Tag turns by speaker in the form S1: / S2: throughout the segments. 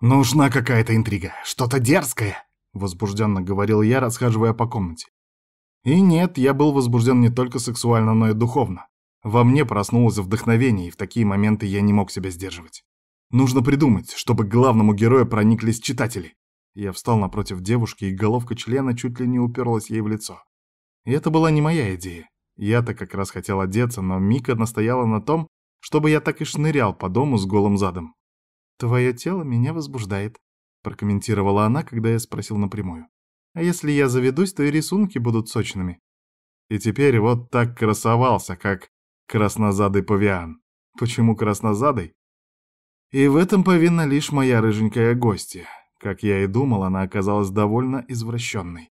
S1: «Нужна какая-то интрига, что-то дерзкое», — возбужденно говорил я, расхаживая по комнате. И нет, я был возбужден не только сексуально, но и духовно. Во мне проснулось вдохновение, и в такие моменты я не мог себя сдерживать. Нужно придумать, чтобы к главному герою прониклись читатели. Я встал напротив девушки, и головка члена чуть ли не уперлась ей в лицо. И это была не моя идея. Я-то как раз хотел одеться, но Мика настояла на том, чтобы я так и шнырял по дому с голым задом. «Твое тело меня возбуждает», — прокомментировала она, когда я спросил напрямую. «А если я заведусь, то и рисунки будут сочными». И теперь вот так красовался, как краснозадый павиан. Почему краснозадый? И в этом повинна лишь моя рыженькая гостья. Как я и думал, она оказалась довольно извращенной.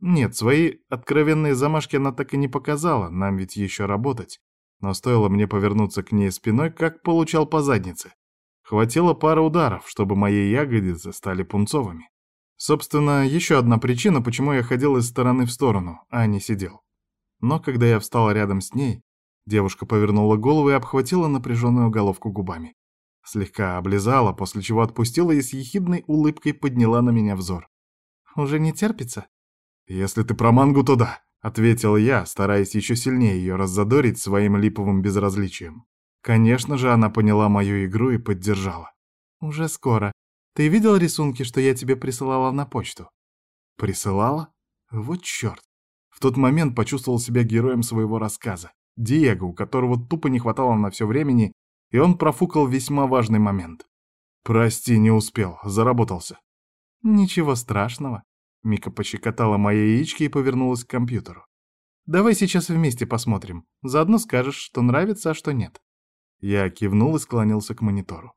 S1: Нет, свои откровенные замашки она так и не показала, нам ведь еще работать. Но стоило мне повернуться к ней спиной, как получал по заднице. Хватило пары ударов, чтобы мои ягодицы стали пунцовыми. Собственно, еще одна причина, почему я ходил из стороны в сторону, а не сидел. Но когда я встал рядом с ней, девушка повернула голову и обхватила напряженную головку губами. Слегка облизала, после чего отпустила и с ехидной улыбкой подняла на меня взор. «Уже не терпится?» «Если ты про мангу, то да», — ответил я, стараясь еще сильнее ее раззадорить своим липовым безразличием. Конечно же, она поняла мою игру и поддержала. «Уже скоро. Ты видел рисунки, что я тебе присылала на почту?» «Присылала? Вот черт!» В тот момент почувствовал себя героем своего рассказа. Диего, у которого тупо не хватало на все времени, и он профукал весьма важный момент. «Прости, не успел, заработался». «Ничего страшного». Мика пощекотала мои яички и повернулась к компьютеру. «Давай сейчас вместе посмотрим. Заодно скажешь, что нравится, а что нет». Я кивнул и склонился к монитору.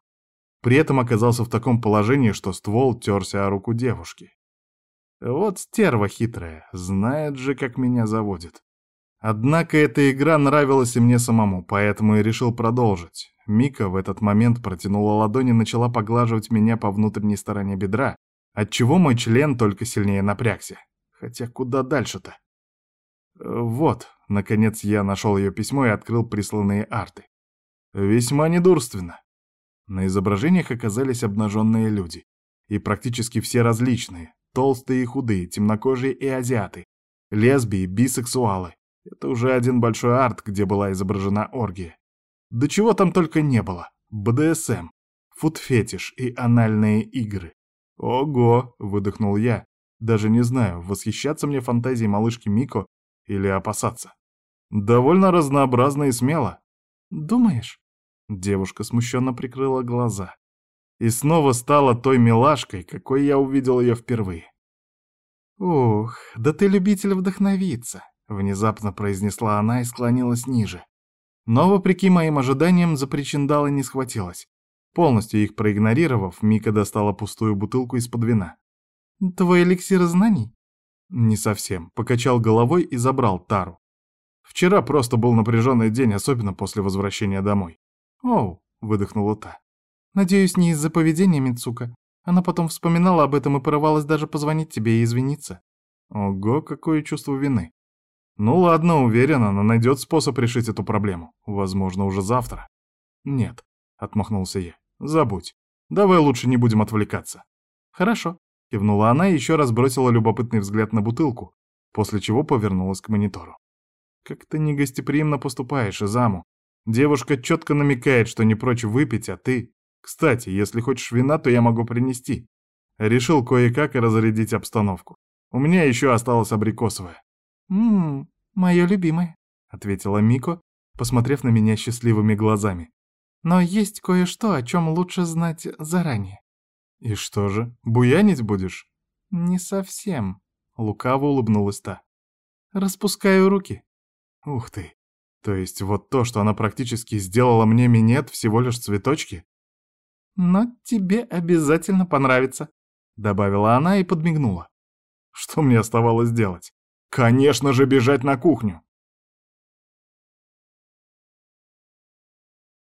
S1: При этом оказался в таком положении, что ствол терся о руку девушки. Вот стерва хитрая, знает же, как меня заводит. Однако эта игра нравилась и мне самому, поэтому я решил продолжить. Мика в этот момент протянула ладони и начала поглаживать меня по внутренней стороне бедра, отчего мой член только сильнее напрягся. Хотя куда дальше-то? Вот, наконец я нашел ее письмо и открыл присланные арты. Весьма недурственно. На изображениях оказались обнаженные люди. И практически все различные. Толстые и худые, темнокожие и азиаты. Лесбии, бисексуалы. Это уже один большой арт, где была изображена оргия. Да чего там только не было. БДСМ, фуд-фетиш и анальные игры. Ого, выдохнул я. Даже не знаю, восхищаться мне фантазией малышки Мико или опасаться. Довольно разнообразно и смело. Думаешь? Девушка смущенно прикрыла глаза. И снова стала той милашкой, какой я увидел ее впервые. «Ух, да ты любитель вдохновиться», — внезапно произнесла она и склонилась ниже. Но, вопреки моим ожиданиям, за причиндалы не схватилась. Полностью их проигнорировав, Мика достала пустую бутылку из-под вина. «Твой эликсир знаний?» «Не совсем», — покачал головой и забрал тару. «Вчера просто был напряженный день, особенно после возвращения домой. «Оу», — выдохнула та. «Надеюсь, не из-за поведения Мицука. Она потом вспоминала об этом и порывалась даже позвонить тебе и извиниться». Ого, какое чувство вины. Ну ладно, уверен, она найдет способ решить эту проблему. Возможно, уже завтра. Нет, отмахнулся я. Забудь. Давай лучше не будем отвлекаться. Хорошо. Кивнула она и еще раз бросила любопытный взгляд на бутылку, после чего повернулась к монитору. «Как ты негостеприимно поступаешь, Изаму. Девушка четко намекает, что не прочь выпить, а ты... Кстати, если хочешь вина, то я могу принести. Решил кое-как разрядить обстановку. У меня еще осталось абрикосовое. «Ммм, мое любимое», — ответила Мико, посмотрев на меня счастливыми глазами. «Но есть кое-что, о чем лучше знать заранее». «И что же, буянить будешь?» «Не совсем», — лукаво улыбнулась та. «Распускаю руки». «Ух ты, то есть вот то, что она практически сделала мне минет, всего лишь цветочки? «Но тебе обязательно понравится», — добавила она и подмигнула. Что мне оставалось делать? Конечно же, бежать на кухню.